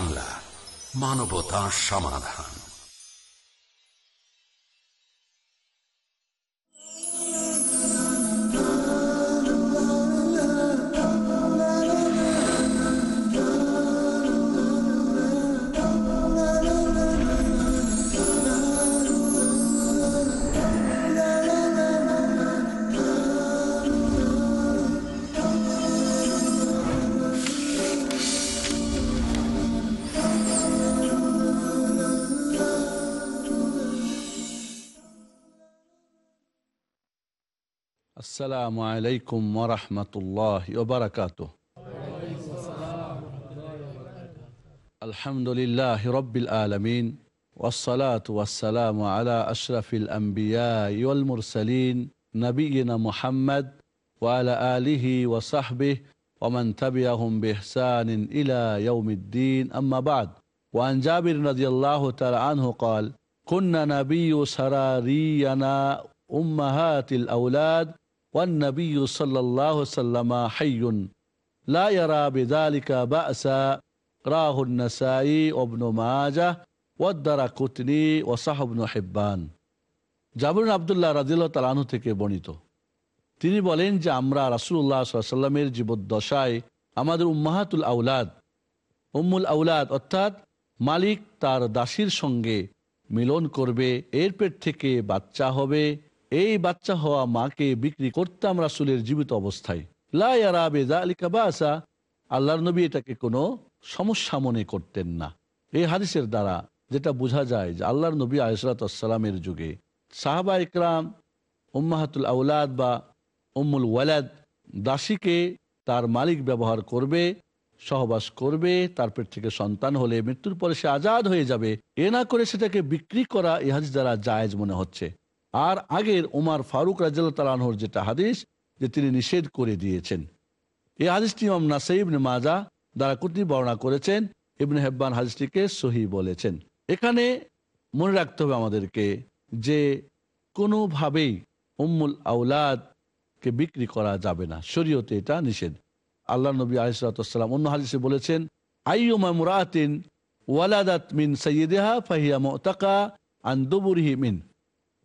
বাংলা মানবতা সমাধান। السلام عليكم ورحمة الله وبركاته. الحمد لله رب العالمين والصلاة والسلام على أشرف الأنبياء والمرسلين نبينا محمد وعلى آله وصحبه ومن تبعهم بإحسان إلى يوم الدين. أما بعد وعن جابر رضي الله تعالى عنه قال كنا نبي سرارينا أمهات الأولاد والنبي صلى الله عليه وسلم حي لا يرى بذلك بأسا راه النسائي وابن ماجه والدرقطني وصحب بن حبان জাবরুন আবদুল্লাহ রাজিল্লাহ তালানু থেকে বর্ণিত তিনি বলেন যে আমরা রাসুল্লাহ সাল্লামের জীবদ্দশায় আমাদের উম্মাহাতুল আউলাদ উম্মুল আউলাদ অর্থাৎ মালিক তার দাসীর সঙ্গে মিলন করবে এর পেট থেকে বাচ্চা হবে এই বাচ্চা হওয়া মাকে বিক্রি করতাম রাসুলের জীবিত অবস্থায়। লাসা আল্লাহর নবী এটাকে কোনো সমস্যা মনে করতেন না। এই হাদিসের দ্বারা যেটা বোঝা যায় যে আল্লাহর নবী আয়সরাতামের যুগে সাহাবা ইকরাম, উম্মাহাতুল আউলাদ বা উম্মুল ওয়ালাদ দাসীকে তার মালিক ব্যবহার করবে, সহবাস করবে, তার পেট থেকে সন্তান হলে মৃত্যুর পরে সে আজাদ হয়ে যাবে। এ না করে সেটাকে বিক্রি করা হাদিস দ্বারা জায়েজ মনে হচ্ছে। আর আগের ওমার ফারুক রাজ্লাহ তালানহর যেটা হাদিস যে তিনি নিষেধ করে দিয়েছেন। এই হাদিসটি ইমাম নাসাইবনে মাজা দ্বারা কুটি বর্ণনা করেছেন, ইবনে হেব্বান হাদিসটিকে সহি বলেছেন। এখানে মনে রাখতে হবে আমাদেরকে যে কোনোভাবেই উম্মুল আউলাদকে বিক্রি করা যাবে না। শরীয়তে এটা নিষেধ। আল্লাহ নবী আলিসাল্লাম অন্য হাদিসে বলেছেন, আইয়ুমা মুরাতিন ওয়ালাদাত মিন সৈয়দেহা ফাহিয়া মোতাকা আন্দুবুরহি মিন।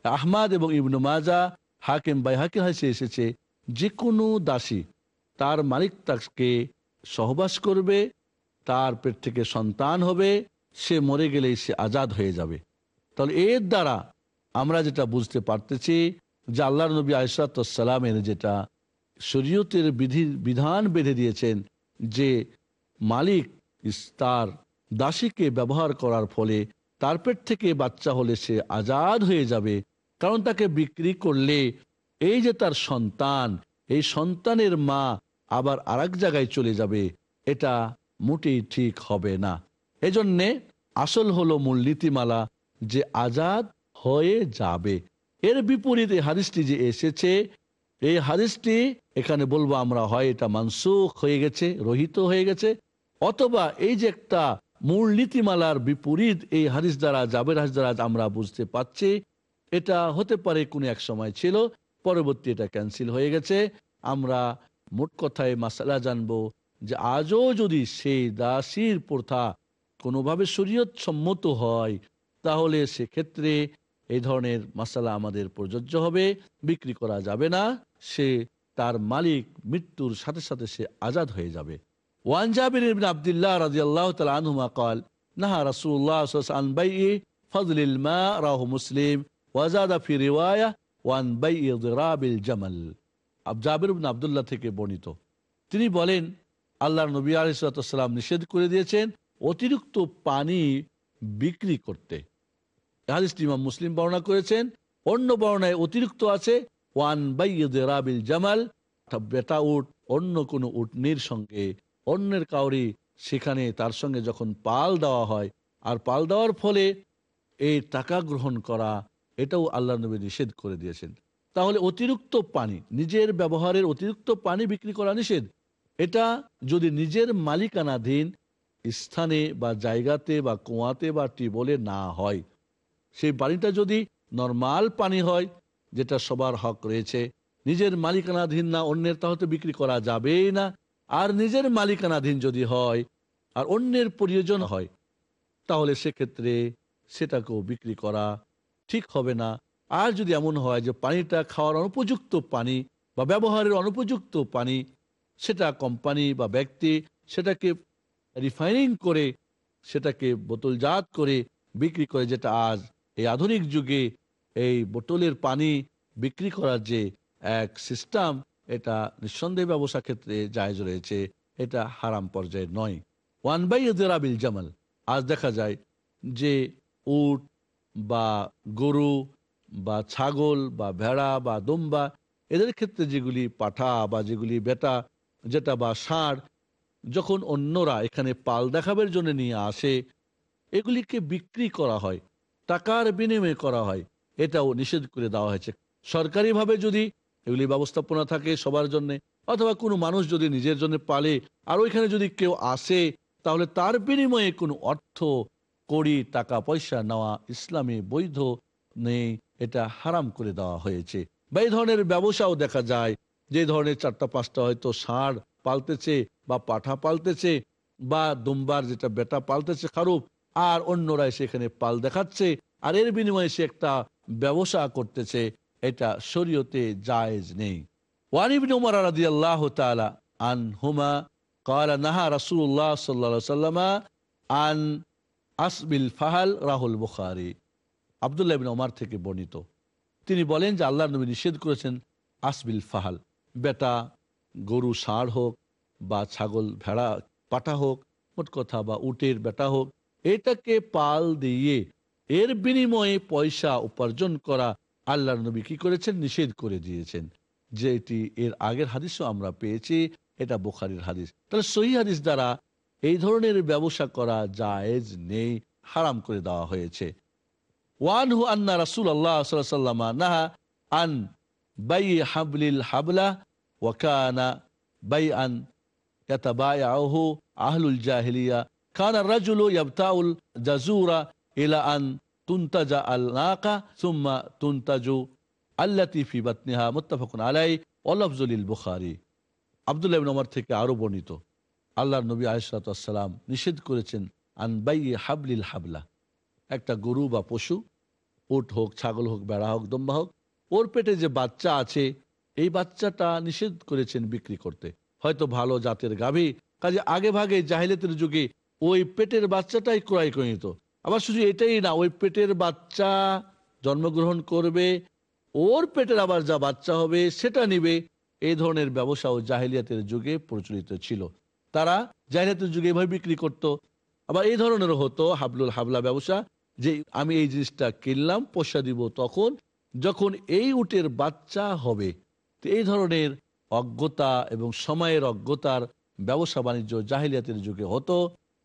আহমাদ এবং ইবনু মাজা হাকিম বাই হাকিম হাসে এসেছে যে কোনো দাসী তার মালিক তাকে সহবাস করবে, তার পেট থেকে সন্তান হবে, সে মরে গেলেই সে আজাদ হয়ে যাবে। তাহলে এর দ্বারা আমরা যেটা বুঝতে পারতেছি যে আল্লাহ নবী আয়সালামের যেটা শরীয়তের বিধি, বিধান বেঁধে দিয়েছেন যে মালিক তার দাসীকে ব্যবহার করার ফলে তার পেট থেকে বাচ্চা হলে সে আজাদ হয়ে যাবে কারণ তাকে বিক্রি করলে এই যে তার সন্তান, এই সন্তানের মা আবার আর জায়গায় চলে যাবে, এটা মোটেই ঠিক হবে না। এজন্যে আসল হলো মূল নীতিমালা যে আজাদ হয়ে যাবে। এর বিপরীতে হাদিসটি যে এসেছে, এই হাদিসটি এখানে বলব আমরা হয় এটা মানসুখ হয়ে গেছে, রহিত হয়ে গেছে, অথবা এই যে একটা মূল নীতিমালার বিপরীত এই হাদিস দ্বারা, জাবের হাদিস দ্বারা আমরা বুঝতে পাচ্ছি এটা হতে পারে কোন এক সময় ছিল, পরবর্তী এটা ক্যান্সেল হয়ে গেছে। আমরা মোট কথায় মাসালা জানব যে আজও যদি সেই দাসির প্রথা কোনোভাবে শরীয়ত সম্মত হয়, তাহলে সেক্ষেত্রে এই ধরনের মাসালা আমাদের প্রযোজ্য হবে, বিক্রি করা যাবে না, সে তার মালিক মৃত্যুর সাথে সাথে সে আজাদ হয়ে যাবে। ওয়ান আবদুল্লাহ আল্লাহ তালা রাসুল্লাহ মুসলিম। ওয়াজাদা ওয়ান বাই জামাল আবদুল্লাহ থেকে বর্ণিত। তিনি বলেন আল্লাহ নবী আলিসাল্লাম নিষেধ করে দিয়েছেন অতিরিক্ত পানি বিক্রি করতে। ইমাম মুসলিম বর্ণনা করেছেন, অন্য বর্ণায় অতিরিক্ত আছে, ওয়ান বাই রাবিল জামাল বেটা উট, অন্য কোন উটনির সঙ্গে। অন্যের কাউরি সেখানে তার সঙ্গে যখন পাল দেওয়া হয়, আর পাল দেওয়ার ফলে এই টাকা গ্রহণ করা এটাও আল্লাহ নবী নিষেধ করে দিয়েছেন। তাহলে অতিরিক্ত পানি, নিজের ব্যবহারের অতিরিক্ত পানি বিক্রি করা নিষেধ। এটা যদি নিজের মালিকানাধীন স্থানে বা জায়গাতে বা কুয়াতে বা টিবলে না হয়, সেই পানিটা যদি নর্মাল পানি হয়, যেটা সবার হক রয়েছে, নিজের মালিকানাধীন না, অন্যের, তাহলে বিক্রি করা যাবেই না। আর নিজের মালিকানাধীন যদি হয়, আর অন্যের প্রয়োজন হয়, তাহলে সেক্ষেত্রে সেটাকেও বিক্রি করা ঠিক হবে না। আর যদি এমন হয় যে পানিটা খাওয়ার অনুপযুক্ত পানি বা ব্যবহারের অনুপযুক্ত পানি, সেটা কোম্পানি বা ব্যক্তি সেটাকে রিফাইনিং করে, সেটাকে বোতলজাত করে বিক্রি করে, যেটা আজ এই আধুনিক যুগে এই বোতলের পানি বিক্রি করার যে এক সিস্টেম, এটা নিঃসন্দেহে ব্যবসা ক্ষেত্রে জায়জ রয়েছে। এটা হারাম পর্যায়ে নয়। ওয়ান বাই বিল জামাল। আজ দেখা যায় যে উট বা গরু বা ছাগল বা ভেড়া বা দম্বা, এদের ক্ষেত্রে যেগুলি পাঠা বা যেগুলি বেটা, যেটা বা ষাঁড়, যখন অন্যরা এখানে পাল দেখাবের জন্য নিয়ে আসে, এগুলিকে বিক্রি করা হয়, টাকার বিনিময়ে করা হয়, এটাও নিষেধ করে দেওয়া হয়েছে। সরকারিভাবে যদি এগুলি ব্যবস্থাপনা থাকে সবার জন্য, অথবা কোনো মানুষ যদি নিজের জন্য পালে, আর ওইখানে যদি কেউ আসে, তাহলে তার বিনিময়ে কোনো অর্থ কড়ি টাকা পয়সা নেওয়া ইসলামে বৈধ নেই, এটা হারাম করে দেওয়া হয়েছে। বা এই ধরনের ব্যবসাও দেখা যায়, যে ধরনের চারটা পাঁচটা হয়তো ষাঁড় পালতেছে বা পাঠা পালতেছে বা দুম্বার যেটা বেটা পালতেছে খারুপ, আর অন্যরা সেখানে পাল দেখাচ্ছে, আর এর বিনিময়ে সে একটা ব্যবসা করতেছে, এটা শরীয়তে জায়েজ নেই। ওয়ানিবিন উমার রাদি আল্লাহ আন হুমা কালা নাহা রাসুল্লাহ সাল্লা সাল্লামা আন আসবিল ফাহাল রাহুল বুখারি। আবদুল্লাহ বিন ওমার থেকে বর্ণিত। তিনি বলেন যে আল্লাহ নবী নিষেধ করেছেন আসবিল ফাহাল। বেটা, গরু, ষাঁড় হোক বা ছাগল, ভেড়া পাঠা হোক, মোট কথা বা উটের বেটা হোক, এটাকে পাল দিয়ে এর বিনিময়ে পয়সা উপার্জন করা আল্লাহ নবী কি করেছেন? নিষেধ করে দিয়েছেন। যে এটি এর আগের হাদিসও আমরা পেয়েছি, এটা বোখারির হাদিস। তাহলে সহি হাদিস দ্বারা এই ধরনের ব্যবসা করা জায়েজ নেই, হারাম করে দেওয়া হয়েছে। ওয়ানহু আন্না রাসুল আল্লাহ সাল্লামা নাহা আন বাই হাবলিল হাবলা ওয়াকানা বাই আন আহলুল জাহিলিয়া। রাজুলু ইয়াবতাউল জাজুরা আন সুম্মা আল্লাতি মুত্তাফাকুন আলাই আবদুল্লাহ থেকে আরও বর্ণিত। আল্লাহর নবী আয়সালাম নিষেধ করেছেন আনবাই হাবলিল হাবলা, একটা গরু বা পশু উট হোক, ছাগল হোক, বেড়া হোক, দম্বা হোক, ওর পেটে যে বাচ্চা আছে, এই বাচ্চাটা নিষেধ করেছেন বিক্রি করতে। হয়তো ভালো জাতের গাভী, কাজে আগে ভাগে জাহিলেতের যুগে ওই পেটের বাচ্চাটাই ক্রয় করে নিত। আবার শুধু এটাই না, ওই পেটের বাচ্চা জন্মগ্রহণ করবে, ওর পেটের আবার যা বাচ্চা হবে, সেটা নিবে এই ধরনের ব্যবসাও জাহিলিয়াতের যুগে প্রচলিত ছিল। তারা জাহিলিয়াতের যুগে এভাবে বিক্রি করত। আবার এই ধরনেরও হতো হাবলুল হাবলা ব্যবসা, যে আমি এই জিনিসটা কিনলাম, পয়সা দিব তখন, যখন এই উটের বাচ্চা হবে। তো এই ধরনের অজ্ঞতা এবং সময়ের অজ্ঞতার ব্যবসা বাণিজ্য জাহিলিয়াতের যুগে হতো।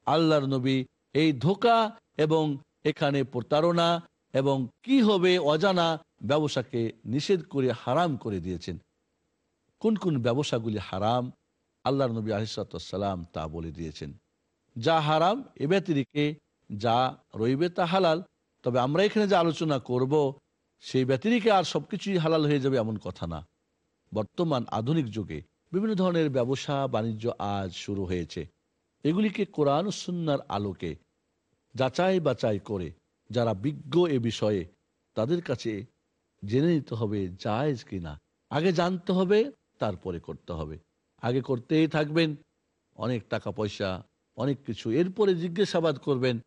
আল্লাহর নবী এই ধোকা এবং এখানে প্রতারণা এবং কি হবে অজানা ব্যবসাকে নিষেধ করে হারাম করে দিয়েছেন। কোন কোন ব্যবসাগুলি হারাম? আল্লাহর নবী আলিসাল্লাম তা বলে দিয়েছেন। যা হারাম, এ ব্যতিরিকে যা রইবে তা হালাল। তবে আমরা এখানে যে আলোচনা করব, সেই ব্যতিরিকে আর সবকিছুই হালাল হয়ে যাবে এমন কথা না। বর্তমান আধুনিক যুগে বিভিন্ন ধরনের ব্যবসা, বাণিজ্য আজ শুরু হয়েছে। এগুলিকে কোরআন সুন্নার আলোকে যাচাই বাচাই করে যারা বিজ্ঞ এ বিষয়ে, তাদের কাছে জেনে নিতে হবে জায়েজ কিনা। আগে জানতে হবে, তারপরে করতে হবে। আগে করতেই থাকবেন, অনেক টাকা পয়সা, অনেক কিছু। এরপরে জিজ্ঞাসাবাদ করবেন,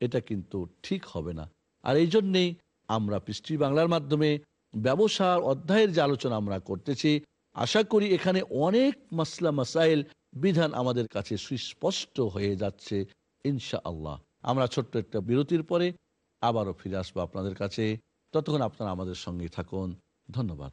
এটা কিন্তু ঠিক হবে না। আর এই জন্যেই আমরা পৃষ্টি বাংলার মাধ্যমে ব্যবসার অধ্যায়ের যে আলোচনা আমরা করতেছি, আশা করি এখানে অনেক মাসলা মাসাইল বিধান আমাদের কাছে সুস্পষ্ট হয়ে যাচ্ছে ইনশা আল্লাহ আমরা ছোট্ট একটা বিরতির পরে আবারও ফিরে আসব আপনাদের কাছে। ততক্ষণ আপনারা আমাদের সঙ্গে থাকুন। ধন্যবাদ।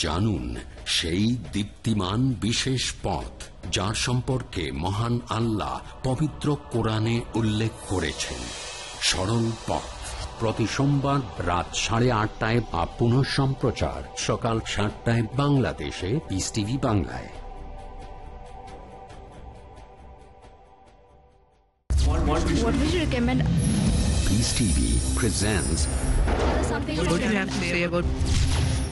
জানুন সেই দীপ্তিমান বিশেষ পথ যার সম্পর্কে মহান আল্লাহ পবিত্র কোরআনে উল্লেখ করেছেন। সরল পথ। প্রতি সোমবার রাত সাড়ে আটটায় বা পুনঃ সম্প্রচার সকাল সাতটায় বাংলাদেশে। পিস টিভি বাংলায়। What would you recommend? TV presents Something What do you have to say about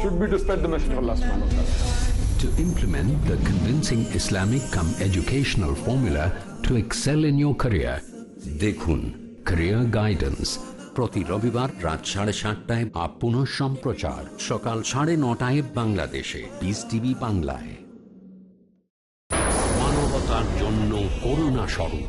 should be to spread the message of Allah subhanahu wa ta'ala. To implement the convincing Islamic come educational formula to excel in your career. দেখুন Career Guidance প্রতি রবিবার রাত সাড়ে সাতটায় up পুনঃ সম্প্রচার সকাল সাড়ে নটায় বাংলাদেশে পিস টিভি বাংলায় মানবতার জন্য করুণা স্বরূপ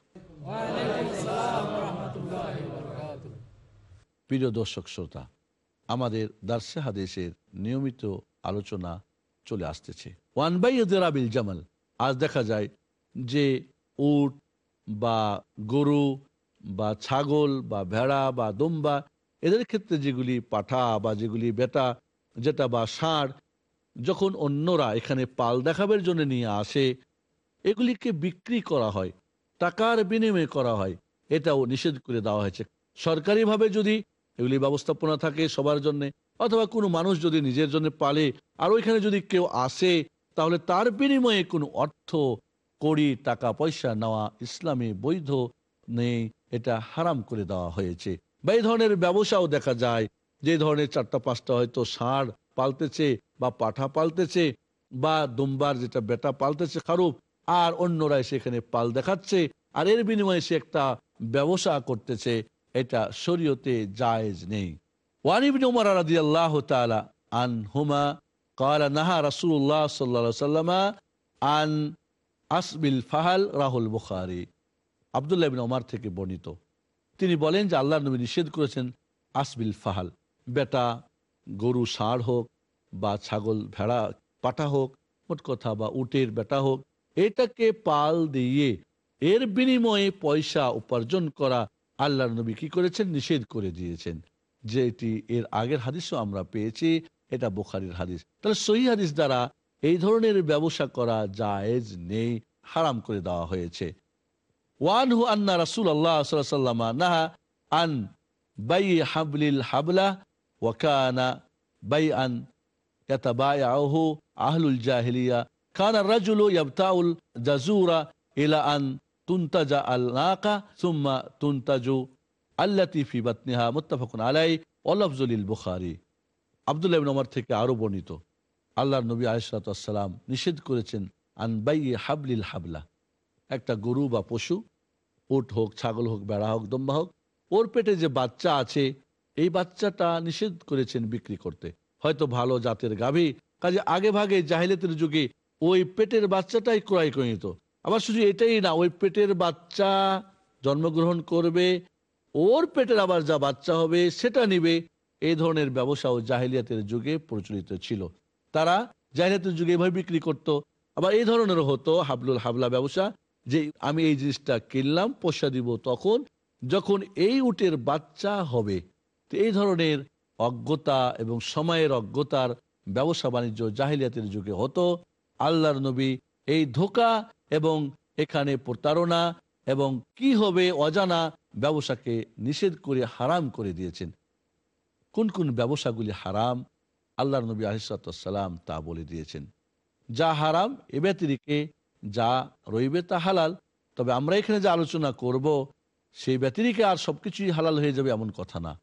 প্রিয় দর্শক শ্রোতা, আমাদের দার্সে হাদিসের নিয়মিত আলোচনা চলে আসতেছে। ওয়ান বাই আবিল জামাল, আজ দেখা যায় যে উট বা গরু বা ছাগল বা ভেড়া বা দম্বা, এদের ক্ষেত্রে যেগুলি পাঠা বা যেগুলি বেটা, যেটা বা ষাঁড়, যখন অন্যরা এখানে পাল দেখাবের জন্য নিয়ে আসে, এগুলিকে বিক্রি করা হয়। টাকার বিনিময়ে করা হয়। এটাও নিষেধ করে দেওয়া হয়েছে। সরকারিভাবে যদি এগুলি ব্যবস্থাপনা থাকে সবার জন্য, অথবা কোনো মানুষ যদি নিজের জন্য পালে, আর ওইখানে যদি কেউ আসে, তাহলে তার বিনিময়ে কোনো অর্থ, কড়ি, টাকা, পয়সা নেওয়া ইসলামে বৈধ নেই, এটা হারাম করে দেওয়া হয়েছে। বা এই ধরনের ব্যবসাও দেখা যায়, যে ধরনের চারটা পাঁচটা হয়তো ষাঁড় পালতেছে, বা পাঠা পালতেছে, বা দুম্বার যেটা বেটা পালতেছে খারুপ আর অন্যরা সেখানে পাল দেখাচ্ছে আর এর বিনিময়ে সে একটা ব্যবসা করতেছে এটা শরীয়তে জায়েজ নেই ওয়ানিবিন উমর রাদি আল্লাহ তালা আন হুমা قال نهى رسول الله صلى الله عليه وسلم عن আসবিল ফাহাল রাহুল বুখারি আবদুল্লাহ বিন ওমার থেকে বর্ণিত তিনি বলেন যে আল্লাহ নবী নিষেধ করেছেন আসবিল ফাহাল বেটা গরু ষাঁড় হোক বা ছাগল ভেড়া পাটা হোক মোট কথা বা উটের বেটা হোক এটাকে পাল দিয়ে এর বিনিময়ে পয়সা উপার্জন করা আল্লাহ নবী কি করেছেন? নিষেধ করে দিয়েছেন। যে এটি এর আগের হাদিসও আমরা পেয়েছি, এটা বোখারির হাদিস। তাহলে সহি হাদিস দ্বারা এই ধরনের ব্যবসা করা জায়েজ নেই, হারাম করে দেওয়া হয়েছে। ওয়ানহু আন্না রাসুল আল্লাহ সাল্লামা নাহা আন বাই হাবলিল হাবলা ওয়াকানা বাই আন আহলুল জাহিলিয়া কান রাজুল ইয়াবতাউল জাজুরা ইলা আলাই অলফজুলিল বুখারি আবদুল্লাহ ওমর থেকে আরও বর্ণিত। আল্লাহ নবী আলিসালাম নিষেধ হাবলিল হাবলা একটা গরু বা পশু, উট হোক, ছাগল হোক, বেড়া হোক, দম্বা হোক, ওর পেটে যে বাচ্চা আছে, এই বাচ্চাটা নিষেধ করেছেন বিক্রি করতে। হয়তো ভালো জাতের গাভী, কাজে আগে ভাগে জাহিলেতের যুগে ওই পেটের বাচ্চাটাই ক্রয় করে নিত আবার শুধু এটাই না, ওই পেটের বাচ্চা জন্মগ্রহণ করবে, ওর পেটের আবার যা বাচ্চা হবে সেটা নিবে। এই ধরনের ব্যবসাও জাহিলিয়াতের যুগে প্রচলিত ছিল। তারা জাহিলিয়াতের যুগে এভাবে বিক্রি করত। আবার এই ধরনেরও হতো হাবলুল হাবলা ব্যবসা, যে আমি এই জিনিসটা কিনলাম, পয়সা দিব তখন, যখন এই উটের বাচ্চা হবে। তো এই ধরনের অজ্ঞতা এবং সময়ের অজ্ঞতার ব্যবসা বাণিজ্য জাহিলিয়াতের যুগে হতো। আল্লাহর নবী এই ধোকা এবং এখানে প্রতারণা এবং কি হবে অজানা ব্যবসাকে নিষেধ করে হারাম করে দিয়েছেন। কোন কোন ব্যবসাগুলি হারাম? আল্লাহর নবী আলিসাল্লাম তা বলে দিয়েছেন। যা হারাম এ ব্যতিরিকে যা রইবে তা হালাল। তবে আমরা এখানে যে আলোচনা করব, সেই ব্যতিরিকে আর সবকিছুই হালাল হয়ে যাবে এমন কথা না।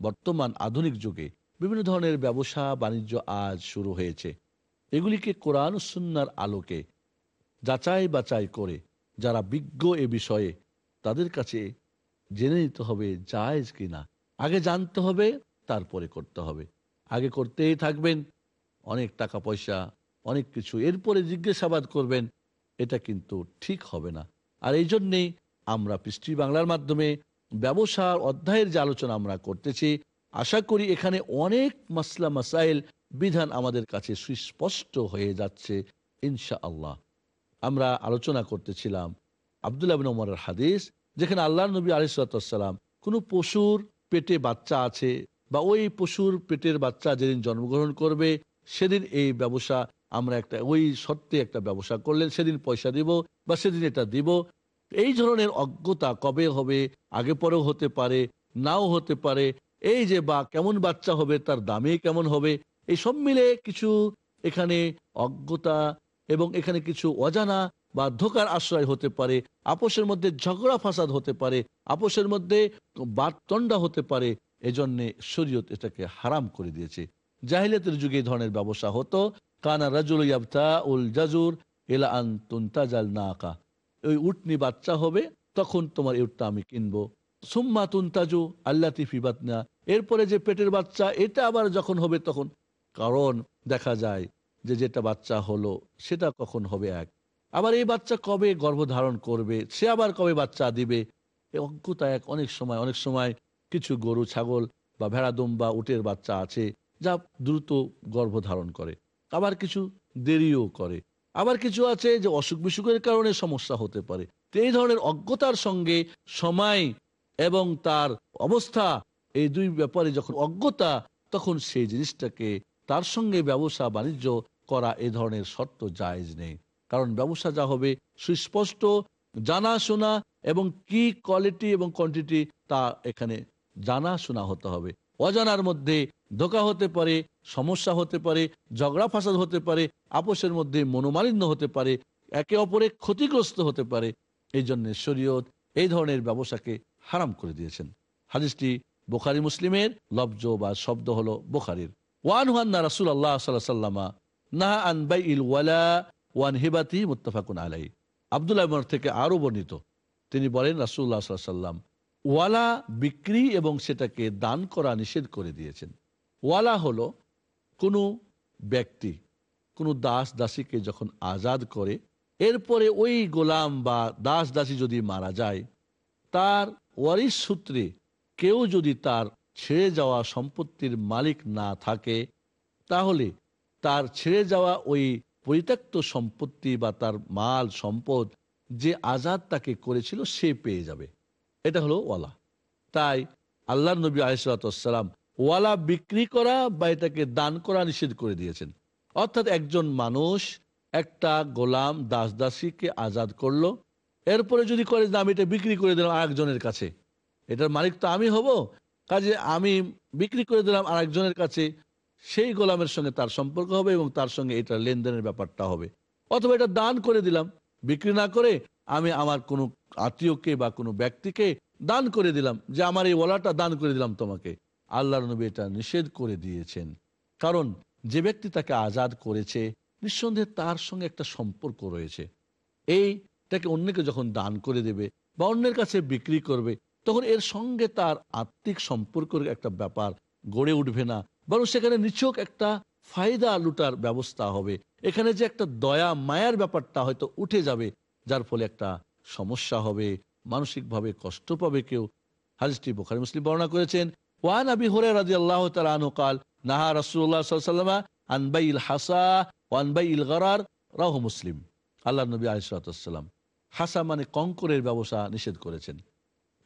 বর্তমান আধুনিক যুগে বিভিন্ন ধরনের ব্যবসা বাণিজ্য আজ শুরু হয়েছে। এগুলিকে কোরআন সুন্নার আলোকে যাচাই বাচাই করে যারা বিজ্ঞ এ বিষয়ে তাদের কাছে জেনে নিতে হবে জায়েজ কিনা। আগে জানতে হবে, তারপরে করতে হবে। আগে করতেই থাকবেন, অনেক টাকা পয়সা, অনেক কিছু। এরপরে জিজ্ঞাসাবাদ করবেন, এটা কিন্তু ঠিক হবে না। আর এই জন্যেই আমরা পৃষ্টি বাংলার মাধ্যমে ব্যবসার অধ্যায়ের যে আলোচনা আমরা করতেছি, আশা করি এখানে অনেক মাসলা, মাসাইল বিধান আমাদের কাছে সুস্পষ্ট হয়ে যাচ্ছে ইনশা আল্লাহ আমরা আলোচনা করতেছিলাম আবদুল্লাহ বিন ওমরের হাদিস, যেখানে আল্লাহ নবী আলিসাল্লাম কোনো পশুর পেটে বাচ্চা আছে বা ওই পশুর পেটের বাচ্চা যেদিন জন্মগ্রহণ করবে, সেদিন এই ব্যবসা আমরা একটা, ওই শর্তে একটা ব্যবসা করলেন, সেদিন পয়সা দিব বা সেদিন এটা দিব। এই ধরনের অজ্ঞতা কবে হবে, আগে পরেও হতে পারে, নাও হতে পারে, এই যে বা কেমন বাচ্চা হবে, তার দামে কেমন হবে এই সব মিলে কিছু এখানে অজ্ঞতা এবং এখানে কিছু অজানা বা ধোকার আশ্রয় হতে পারে, আপোষের মধ্যে ঝগড়া ফাসাদ হতে পারে, আপোষের মধ্যে বাতণ্ডা হতে পারে, এজন্য শরীয়ত এটাকে হারাম করে দিয়েছে। জাহিলিয়াতের যুগে ধরনের ব্যবসা হতো। কানা রাজুল ইয়াবতা উল জাজুর এলা আন তুন্তাজাল না আঁকা ওই উটনি বাচ্চা হবে, তখন তোমার এই উটটা আমি কিনবো। সুম্মা তুনতাজু আল্লা তিফিবাতনা এরপরে যে পেটের বাচ্চা, এটা আবার যখন হবে তখন কারণ দেখা যায় যে যেটা বাচ্চা হলো, সেটা কখন হবে এক? আবার এই বাচ্চা কবে গর্ভধারণ করবে? সে আবার কবে বাচ্চা দিবে? অজ্ঞতা এক অনেক সময় অনেক সময় কিছু গরু, ছাগল বা ভেড়া বা উটের বাচ্চা আছে যা দ্রুত গর্ভধারণ করে। আবার কিছু দেরিও করে। আবার কিছু আছে যে অসুখ বিসুখের কারণে সমস্যা হতে পারে। এই ধরনের অজ্ঞতার সঙ্গে সময় এবং তার অবস্থা, এই দুই ব্যাপারে যখন অজ্ঞতা, তখন সেই জিনিসটাকে তার সঙ্গে ব্যবসা বাণিজ্য করা এ ধরনের শর্ত জায়েজ নেই। কারণ ব্যবসা যা হবে সুস্পষ্ট, জানাশোনা এবং কি কোয়ালিটি এবং কোয়ান্টিটি তা এখানে জানাশোনা হতে হবে। অজানার মধ্যে ধোকা হতে পারে, সমস্যা হতে পারে, ঝগড়া ফাসাদ হতে পারে, আপোষের মধ্যে মনোমালিন্য হতে পারে, একে অপরে ক্ষতিগ্রস্ত হতে পারে। এই জন্য শরীয়ত এই ধরনের ব্যবসাকে হারাম করে দিয়েছেন। হাদিসটি বোখারি মুসলিমের, লব্জ বা শব্দ হলো বোখারির। ওয়ান ওয়ান্না রাসুল আল্লাহ সাল্লামা না আন বাই ইল ওয়ালা ওয়ান হিবাতি মুত্তাফাকুন আলাই আবদুল্লাহ থেকে আরও বর্ণিত। তিনি বলেন রাসুল্লাহ ওয়ালা বিক্রি এবং সেটাকে দান করা নিষেধ করে দিয়েছেন। ওয়ালা হলো কোনো ব্যক্তি, কোনো দাস দাসীকে যখন আজাদ করে, এরপরে ওই গোলাম বা দাস দাসী যদি মারা যায়, তার ওয়ারিস সূত্রে কেউ যদি তার ছেড়ে যাওয়া সম্পত্তির মালিক না থাকে, তাহলে তার ছেড়ে যাওয়া ওই পরিত্যক্ত সম্পত্তি বা তার মাল সম্পদ যে আজাদ তাকে করেছিল সে পেয়ে যাবে। এটা হলো ওয়ালা। তাই আল্লাহ নবী আলিসাল্লাম ওয়ালা বিক্রি করা বা এটাকে দান করা নিষেধ করে দিয়েছেন। অর্থাৎ একজন মানুষ একটা গোলাম দাস দাসীকে আজাদ করল, এরপরে যদি করে আমি এটা বিক্রি করে দিলাম আরেকজনের কাছে, এটার মালিক তো আমি হব কাজে আমি বিক্রি করে দিলাম আরেকজনের কাছে, সেই গোলামের সঙ্গে তার সম্পর্ক হবে এবং তার সঙ্গে এটা লেনদেনের ব্যাপারটা হবে। অথবা এটা দান করে দিলাম, বিক্রি না করে আমি আমার কোনো আত্মীয়কে বা কোনো ব্যক্তিকে দান করে দিলাম, যে আমার এই ওলাটা দান করে দিলাম তোমাকে। আল্লাহ নবী এটা নিষেধ করে দিয়েছেন। কারণ যে ব্যক্তি তাকে আজাদ করেছে, নিঃসন্দেহে তার সঙ্গে একটা সম্পর্ক রয়েছে। এইটাকে অন্যকে যখন দান করে দেবে বা অন্যের কাছে বিক্রি করবে তখন এর সঙ্গে তার আত্মিক সম্পর্কের একটা ব্যাপার গড়ে উঠবে না। বরং সেখানে নিছক একটা ফায়দা লুটার ব্যবস্থা হবে। এখানে যে একটা দয়া, মায়ার ব্যাপারটা হয়তো উঠে যাবে, যার ফলে একটা সমস্যা হবে। মানসিকভাবে কষ্ট পাবে কেউ। হাদিসটি বোখারি, মুসলিম বর্ণনা করেছেন, ওয়ান আবি হরে রাজি আল্লাহ তালু কাল, নাহা রাসুল্লাহ সাল্লামা আনবাইল হাসা ওয়ানবাইল গরার রাহ মুসলিম। আল্লাহ নবী আলিসাল্লাম হাসা মানে কঙ্করের ব্যবসা নিষেধ করেছেন।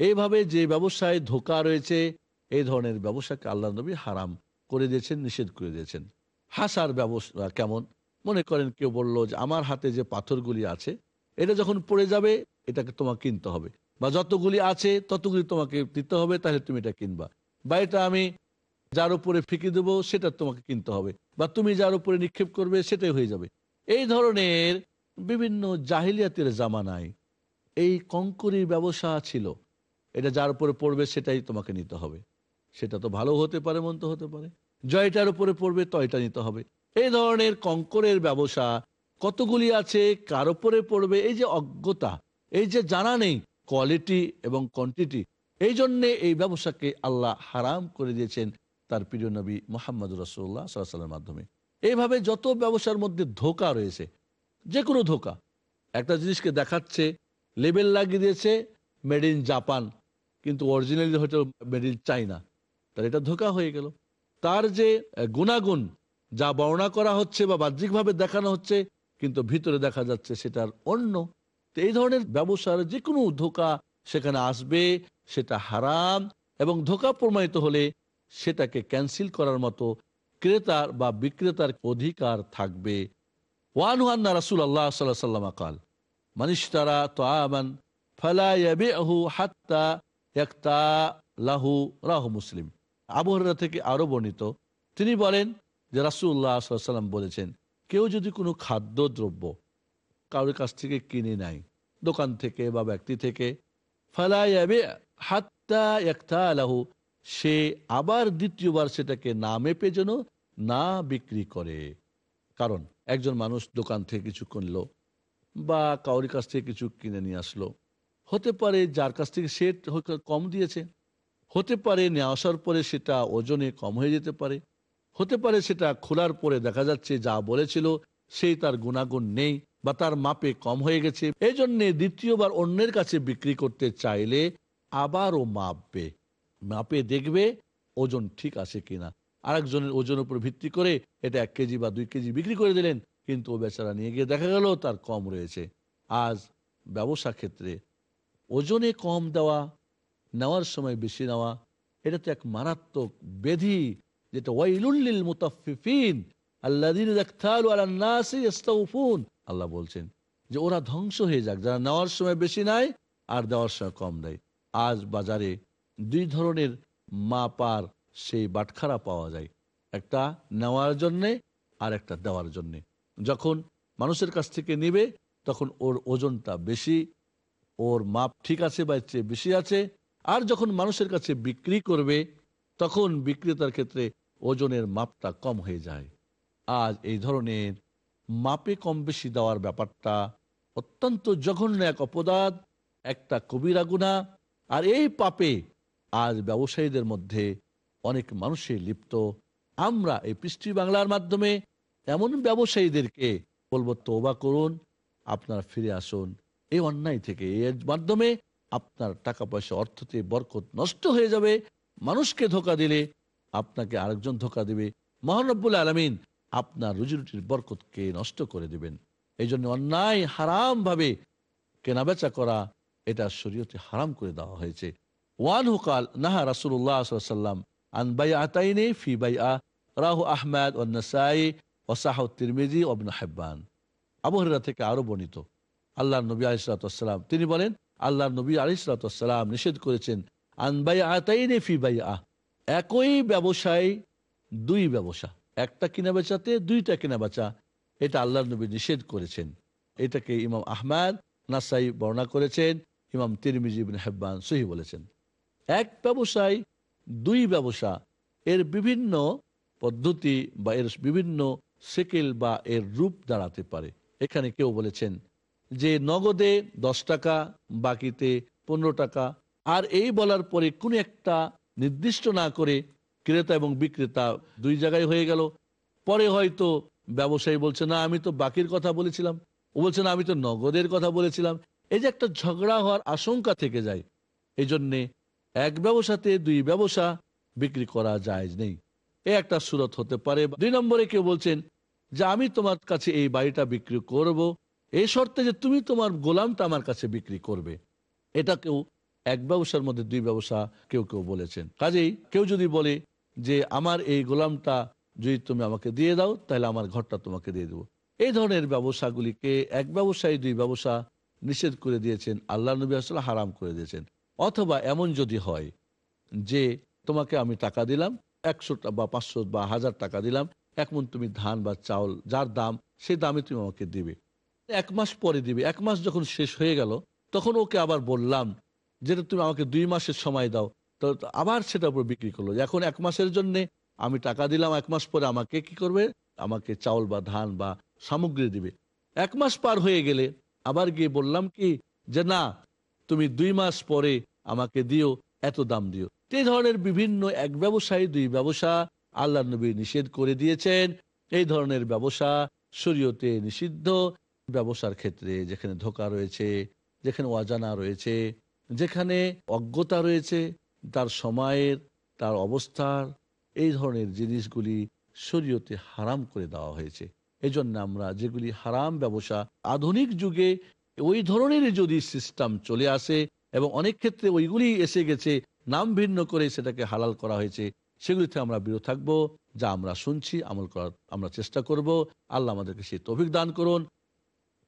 এইভাবে যে ব্যবসায় ধোকা রয়েছে, এই ধরনের ব্যবসাকে আল্লাহ নবী হারাম করে দিয়েছেন, নিষেধ করে দিয়েছেন। হাসার ব্যবসা কেমন? মনে করেন কেউ বলল যে, আমার হাতে যে পাথরগুলি আছে, এটা যখন পড়ে যাবে, এটাকে তোমাকে কিনতে হবে। বা যতগুলি আছে, ততগুলি তোমাকে দিতে হবে, তাহলে তুমি এটা কিনবা। বা এটা আমি যার উপরে ফিকে দেবো, সেটা তোমাকে কিনতে হবে। বা তুমি যার উপরে নিক্ষেপ করবে, সেটাই হয়ে যাবে। এই ধরনের বিভিন্ন জাহিলিয়াতের জামানায় এই কঙ্করির ব্যবসা ছিল। এটা যার উপরে পড়বে সেটাই তোমাকে নিতে হবে। সেটা তো ভালো হতে পারে, মন্দ হতে পারে। জয়টার উপরে পড়বে, তয়টা নিতে হবে। এই ধরনের কঙ্করের ব্যবসা কতগুলি আছে, কার উপরে পড়বে, এই যে অজ্ঞতা, এই যে জানা নেই কোয়ালিটি এবং কোয়ান্টিটি এই জন্যে এই ব্যবসাকে আল্লাহ হারাম করে দিয়েছেন তার প্রিয় নবী মোহাম্মদ রসুল্লাহ সাল্লামের মাধ্যমে। এইভাবে যত ব্যবসার মধ্যে ধোকা রয়েছে যে কোনো ধোকা, একটা জিনিসকে দেখাচ্ছে লেবেল লাগিয়ে দিয়েছে মেড ইন জাপান কিন্তু অরিজিনালি হয়তো মেড ইন চাইনা তার এটা ধোকা হয়ে গেল। তার যে আহ, গুণাগুণ যা বর্ণনা করা হচ্ছে বা বাহ্যিকভাবে দেখানো হচ্ছে কিন্তু ভিতরে দেখা যাচ্ছে সেটার অন্য তো এই ধরনের ব্যবসার যে কোনো ধোকা সেখানে আসবে সেটা হারাম এবং ধোকা প্রমাণিত হলে সেটাকে ক্যান্সেল করার মতো ক্রেতার বা বিক্রেতার অধিকার থাকবে। ওয়ান ওয়ান রাসুল আল্লাহ সাল্লাহ সাল্লাম কাল মানিস্তারা তো আমান ফালা ইয়াবিহু হাত্তা ইয়াক্তা লাহু রাহু মুসলিম। আবহাওয়া থেকে আরও বর্ণিত, তিনি বলেন যে রাসুল্লাহ সাল্লাম বলেছেন, কেউ যদি কোনো খাদ্য দ্রব্য কারোর কাছ থেকে কিনে নাই দোকান থেকে বা ব্যক্তি থেকে ফালাইয়াবে হাত্তা একটা আলাহু সে আবার দ্বিতীয়বার সেটাকে না মেপে যেন না বিক্রি করে। কারণ, একজন মানুষ দোকান থেকে কিছু কিনলো বা কাউরি কাছ থেকে কিছু কিনে নিয়ে আসলো হতে পারে যার কাছ থেকে সে কম দিয়েছে। হতে পারে নিয়ে আসার পরে সেটা ওজনে কম হয়ে যেতে পারে। হতে পারে সেটা খোলার পরে দেখা যাচ্ছে যা বলেছিল সেই তার গুণাগুণ নেই বা তার মাপে কম হয়ে গেছে। এই জন্যে দ্বিতীয়বার অন্যের কাছে বিক্রি করতে চাইলে আবারও মাপবে। মাপে দেখবে ওজন ঠিক আছে কিনা। আরেকজনের ওজনের উপর ভিত্তি করে এটা এক কেজি বা দুই কেজি বিক্রি করে দিলেন, কিন্তু ও বেচারা নিয়ে গিয়ে দেখা গেল তার কম রয়েছে। আজ ব্যবসা ক্ষেত্রে ওজনে কম দেওয়া, নেওয়ার সময় বেশি নেওয়া, এটা তো এক মারাত্মক বেধি যেটা ওয়াইলুল্লিল মুতাফিফিন আল্লাহ বলছেন যে ওরা ধ্বংস হয়ে যাক, যারা নেওয়ার সময় বেশি নেয় আর দেওয়ার সময় কম দেয়। আজ বাজারে দুই ধরনের মাপার সেই বাটখারা পাওয়া যায়, একটা নেওয়ার জন্যে আর একটা দেওয়ার জন্যে। যখন মানুষের কাছ থেকে নেবে, তখন ওর ওজনটা বেশি ওর মাপ ঠিক আছে বা চেয়ে বেশি আছে। আর যখন মানুষের কাছে বিক্রি করবে, তখন বিক্রেতার ক্ষেত্রে ওজনের মাপটা কম হয়ে যায়। আজ এই ধরনের মাপে কম বেশি দেওয়ার ব্যাপারটা অত্যন্ত জঘন্য এক অপরাধ, একটা কবিরা গুণা আর এই পাপে আজ ব্যবসায়ীদের মধ্যে অনেক মানুষই লিপ্ত। আমরা এই পৃষ্টি বাংলার মাধ্যমে এমন ব্যবসায়ীদেরকে বলব, তোবা করুন, আপনারা ফিরে আসুন। এই অন্যায় থেকে এর মাধ্যমে আপনার টাকা পয়সা অর্থতে বরকত নষ্ট হয়ে যাবে। মানুষকে ধোকা দিলে আপনাকে আরেকজন ধোকা দিবে। মহানব্বুল আলমিন আপনার রুজিরুটির বরকতকে নষ্ট করে দিবেন। এই জন্য অন্যায় হারাম ভাবে কেনাবেচা করা এটা শরীয়তে হারাম করে দেওয়া হয়েছে। ওয়ান হুকাল নাহা রাসুল্লাহ সাল্লাম আন বাই আতাইনে ফি বাই আ রাহু আহমেদ ও নাসাই ও অবন হেব্বান। থেকে আরও বর্ণিত। আল্লাহ নবী আলিসালাম তিনি বলেন আল্লাহ নবী আলিসালাম নিষেধ করেছেন আনবাই আতাইনে ফি বাই আহ একই ব্যবসায় দুই ব্যবসা, একটা কিনা বেচাতে, দুইটা কিনা বেচা। এটা আল্লাহ নবী নিষেধ করেছেন। এটাকে ইমাম আহমাদ নাসাই বর্ণনা করেছেন, ইমাম তিরমিজি বিন হেব্বান সহি বলেছেন। এক ব্যবসায় দুই ব্যবসা, এর বিভিন্ন পদ্ধতি বা এর বিভিন্ন সেকেল বা এর রূপ দাঁড়াতে পারে। এখানে কেউ বলেছেন যে নগদে দশ টাকা, বাকিতে পনেরো টাকা। আর এই বলার পরে কোন একটা নির্দিষ্ট না করে ক্রেতা এবং বিক্রেতা দুই জায়গায় হয়ে গেল। পরে হয়তো ব্যবসায়ী বলছে, না, আমি তো বাকির কথা বলেছিলাম। ও বলছে, না, আমি তো নগদের কথা বলেছিলাম। এই যে একটা ঝগড়া হওয়ার আশঙ্কা থেকে যায়। এই জন্যে এক ব্যবসাতে দুই ব্যবসা বিক্রি করা যায় নেই। এ একটা সুরত হতে পারে। দুই নম্বরে কেউ বলছেন যে, আমি তোমার কাছে এই বাড়িটা বিক্রি করব। এই শর্তে যে তুমি তোমার গোলামটা আমার কাছে বিক্রি করবে। এটা কেউ, এক ব্যবসার মধ্যে দুই ব্যবসা কেউ কেউ বলেছেন। কাজেই কেউ যদি বলে যে আমার এই গোলামটা যদি তুমি আমাকে দিয়ে দাও, তাহলে আমার ঘরটা তোমাকে দিয়ে দেবো। এই ধরনের ব্যবসাগুলিকে এক ব্যবসায়ী দুই ব্যবসা নিষেধ করে দিয়েছেন, আল্লাহ নবী আসলে হারাম করে দিয়েছেন। অথবা এমন যদি হয় যে তোমাকে আমি টাকা দিলাম, একশো বা পাঁচশো বা হাজার টাকা দিলাম এখন তুমি ধান বা চাউল, যার দাম সেই দামে তুমি আমাকে দিবে। এক মাস পরে দিবে। এক মাস যখন শেষ হয়ে গেল, তখন ওকে আবার বললাম যেটা তুমি আমাকে দুই মাসের সময় দাও। তো আবার সেটার উপর বিক্রি করল। এখন এক মাসের জন্য আমি টাকা দিলাম, এক মাস পরে আমাকে কি করবে? আমাকে চাউল বা ধান বা সামগ্রী দিবে। এক মাস পার হয়ে গেলে আবার গিয়ে বললাম কি যে, না, তুমি দুই মাস পরে আমাকে দিও, এত দাম দিও। এই ধরনের বিভিন্ন এক ব্যবসায়ী, দুই ব্যবসা আল্লাহ নবী নিষেধ করে দিয়েছেন। এই ধরনের ব্যবসা শরীয়তে নিষিদ্ধ। ব্যবসার ক্ষেত্রে, যেখানে ধোকা রয়েছে, যেখানে অজানা রয়েছে, যেখানে অজ্ঞতা রয়েছে, তার সময়ের, তার অবস্থার, এই ধরনের জিনিসগুলি শরীয়তে হারাম করে দেওয়া হয়েছে। এই জন্য আমরা যেগুলি হারাম ব্যবসা, আধুনিক যুগে ওই ধরনের যদি সিস্টেম চলে আসে এবং অনেক ক্ষেত্রে ওইগুলি এসে গেছে, নাম ভিন্ন করে সেটাকে হালাল করা হয়েছে, সেগুলিতে আমরা বিরত থাকব, যা আমরা শুনছি, আমল করার আমরা চেষ্টা করব। আল্লাহ আমাদেরকে সেই তৌফিক দান করুন।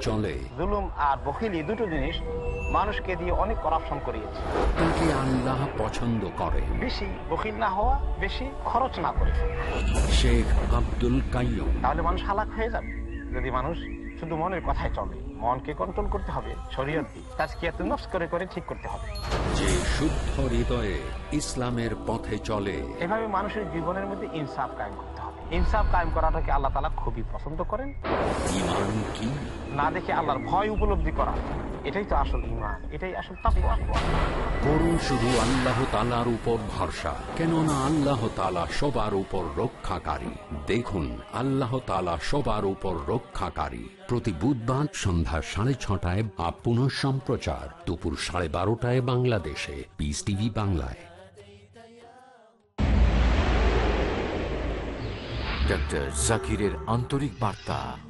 চলে। জুলুম আর বখিলি দুটো জিনিস মানুষকে দিয়ে অনেক করাপশন করিয়েছে। তাকে আল্লাহ পছন্দ করেন বেশি বখিল না হওয়া বেশি খরচ না করে। শেখ আব্দুল কাইয়ুম। তাহলে মানুষ হালাক হয়ে যাবে। যদি মানুষ শুধু মনের কথায় চলে মনকে কন্ট্রোল করতে হবে শরীয়ত তার নফস করে করে ঠিক করতে হবে। যে শুদ্ধ হৃদয়ে ইসলামের পথে চলে। এভাবে মানুষের জীবনের মধ্যে ইনসাফ কায়েম করতে হবে। ইনসাফ কায়েম করাটাকে আল্লাহ তালা খুবই পছন্দ করেন। ইমান কি? না দেখে আল্লাহর ভয় উপলব্ধি করা। এটাই তো আসল ইমান এটাই আসল তাকওয়া। করুন শুধু আল্লাহ তালার উপর ভরসা কেননা আল্লাহ তালা সবার উপর রক্ষাকারী। দেখুন আল্লাহ তালা সবার উপর রক্ষাকারী। প্রতি বুধবার সন্ধ্যা সাড়ে ছটায় বা পুনঃ সম্প্রচার দুপুর সাড়ে বারোটায় বাংলাদেশে। পিস টিভি বাংলায়। ডক্টর জাকিরের আন্তরিক বার্তা।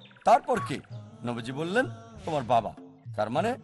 তারপর কে? নবজি বললেন তোমার বাবা। তার মানে